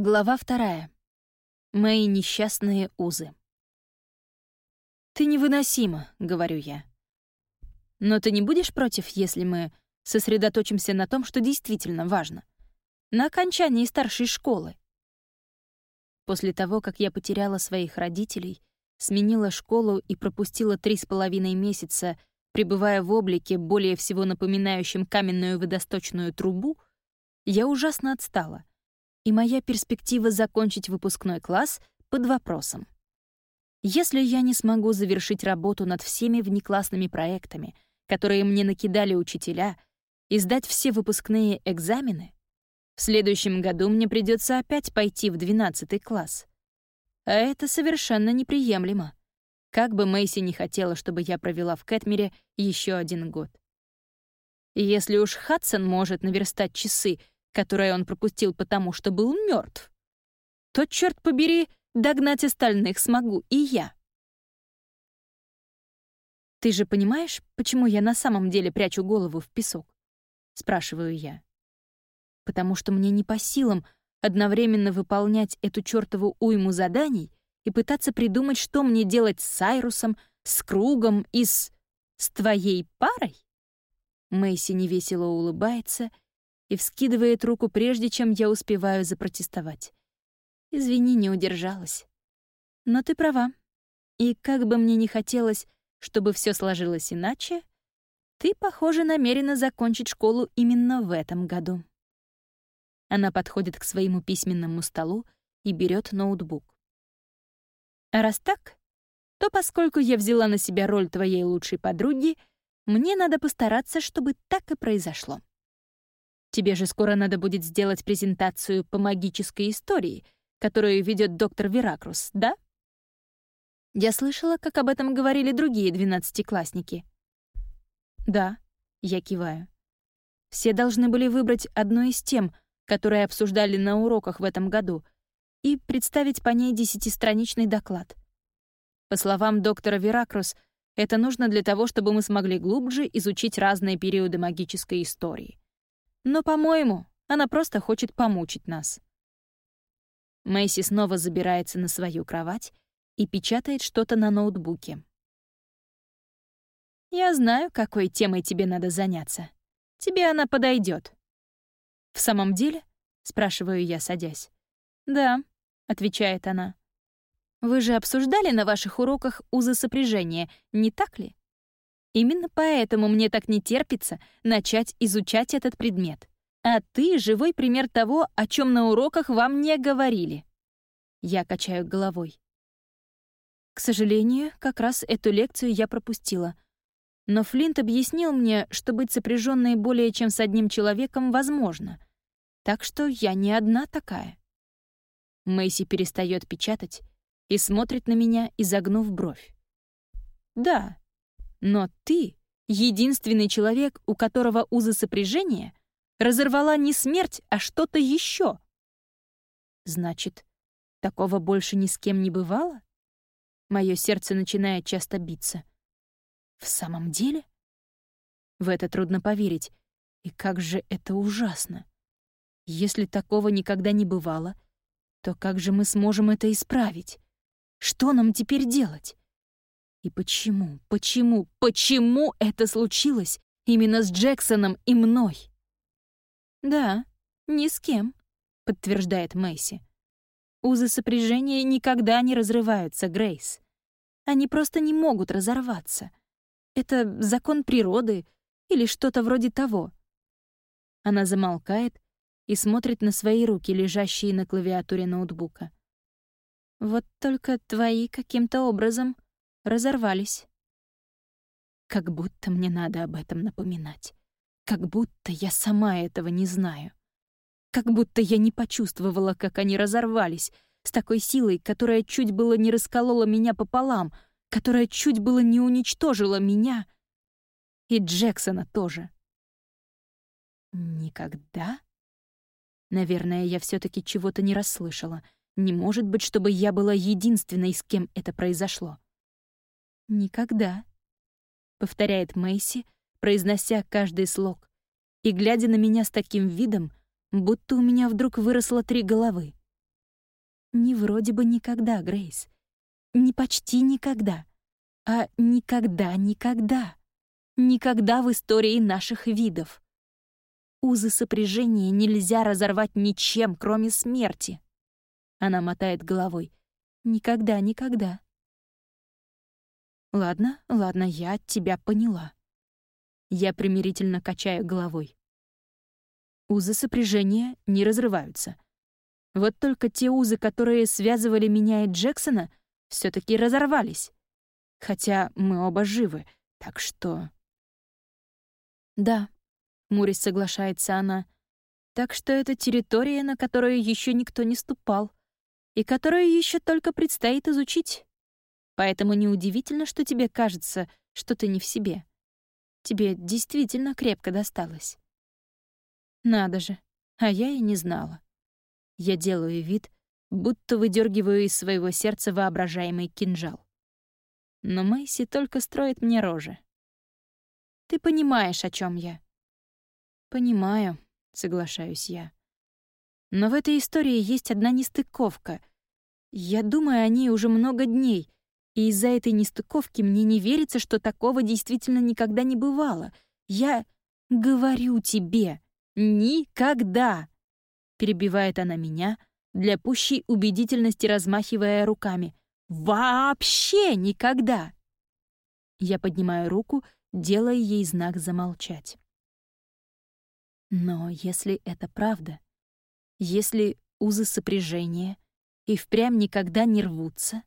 Глава вторая. Мои несчастные узы. «Ты невыносима», — говорю я. «Но ты не будешь против, если мы сосредоточимся на том, что действительно важно? На окончании старшей школы». После того, как я потеряла своих родителей, сменила школу и пропустила три с половиной месяца, пребывая в облике, более всего напоминающем каменную водосточную трубу, я ужасно отстала и моя перспектива закончить выпускной класс под вопросом. Если я не смогу завершить работу над всеми внеклассными проектами, которые мне накидали учителя, и сдать все выпускные экзамены, в следующем году мне придется опять пойти в 12 класс. А это совершенно неприемлемо. Как бы Мэйси не хотела, чтобы я провела в Кэтмере еще один год. Если уж Хадсон может наверстать часы, которое он пропустил потому, что был мертв, то, черт побери, догнать остальных смогу и я. «Ты же понимаешь, почему я на самом деле прячу голову в песок?» — спрашиваю я. «Потому что мне не по силам одновременно выполнять эту чертову уйму заданий и пытаться придумать, что мне делать с Сайрусом, с Кругом и с... с твоей парой?» Мэйси невесело улыбается — и вскидывает руку, прежде чем я успеваю запротестовать. Извини, не удержалась. Но ты права. И как бы мне ни хотелось, чтобы все сложилось иначе, ты, похоже, намерена закончить школу именно в этом году. Она подходит к своему письменному столу и берет ноутбук. А раз так, то поскольку я взяла на себя роль твоей лучшей подруги, мне надо постараться, чтобы так и произошло. Тебе же скоро надо будет сделать презентацию по магической истории, которую ведет доктор Веракрус, да? Я слышала, как об этом говорили другие двенадцатиклассники. Да, я киваю. Все должны были выбрать одну из тем, которые обсуждали на уроках в этом году, и представить по ней десятистраничный доклад. По словам доктора Веракрус, это нужно для того, чтобы мы смогли глубже изучить разные периоды магической истории. Но, по-моему, она просто хочет помучить нас. Мэйси снова забирается на свою кровать и печатает что-то на ноутбуке. «Я знаю, какой темой тебе надо заняться. Тебе она подойдет. «В самом деле?» — спрашиваю я, садясь. «Да», — отвечает она. «Вы же обсуждали на ваших уроках узы сопряжения, не так ли?» Именно поэтому мне так не терпится начать изучать этот предмет. А ты — живой пример того, о чем на уроках вам не говорили. Я качаю головой. К сожалению, как раз эту лекцию я пропустила. Но Флинт объяснил мне, что быть сопряженной более чем с одним человеком возможно. Так что я не одна такая. Мэйси перестает печатать и смотрит на меня, изогнув бровь. Да, но ты — единственный человек, у которого узы сопряжения разорвала не смерть, а что-то еще. Значит, такого больше ни с кем не бывало? Мое сердце начинает часто биться. В самом деле? В это трудно поверить. И как же это ужасно. Если такого никогда не бывало, то как же мы сможем это исправить? Что нам теперь делать? И почему, почему, почему это случилось именно с Джексоном и мной? «Да, ни с кем», — подтверждает Мэйси. «Узы сопряжения никогда не разрываются, Грейс. Они просто не могут разорваться. Это закон природы или что-то вроде того». Она замолкает и смотрит на свои руки, лежащие на клавиатуре ноутбука. «Вот только твои каким-то образом разорвались. Как будто мне надо об этом напоминать. Как будто я сама этого не знаю. Как будто я не почувствовала, как они разорвались, с такой силой, которая чуть было не расколола меня пополам, которая чуть было не уничтожила меня. И Джексона тоже. Никогда? Наверное, я все таки чего-то не расслышала. Не может быть, чтобы я была единственной, с кем это произошло. «Никогда», — повторяет Мэйси, произнося каждый слог, и глядя на меня с таким видом, будто у меня вдруг выросло три головы. Не вроде бы никогда, Грейс. Не почти никогда. А никогда-никогда. Никогда в истории наших видов. Узы сопряжения нельзя разорвать ничем, кроме смерти. Она мотает головой. Никогда, никогда. Ладно, ладно, я тебя поняла. Я примирительно качаю головой. Узы сопряжения не разрываются. Вот только те узы, которые связывали меня и Джексона, все таки разорвались. Хотя мы оба живы, так что... Да, Мурис соглашается она. Так что это территория, на которую еще никто не ступал, и которую еще только предстоит изучить. Поэтому неудивительно, что тебе кажется, что ты не в себе. Тебе действительно крепко досталось. Надо же, а я и не знала. Я делаю вид, будто выдергиваю из своего сердца воображаемый кинжал. Но Мэйси только строит мне рожи. Ты понимаешь, о чем я. «Понимаю», — соглашаюсь я. «Но в этой истории есть одна нестыковка. Я думаю о ней уже много дней, и из-за этой нестыковки мне не верится, что такого действительно никогда не бывало. Я говорю тебе, никогда!» Перебивает она меня, для пущей убедительности размахивая руками. «Вообще никогда!» Я поднимаю руку, делая ей знак замолчать. Но если это правда, если узы сопряжения и впрямь никогда не рвутся,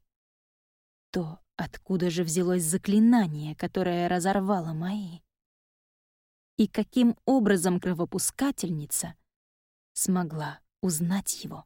то откуда же взялось заклинание, которое разорвало мои? И каким образом кровопускательница смогла узнать его?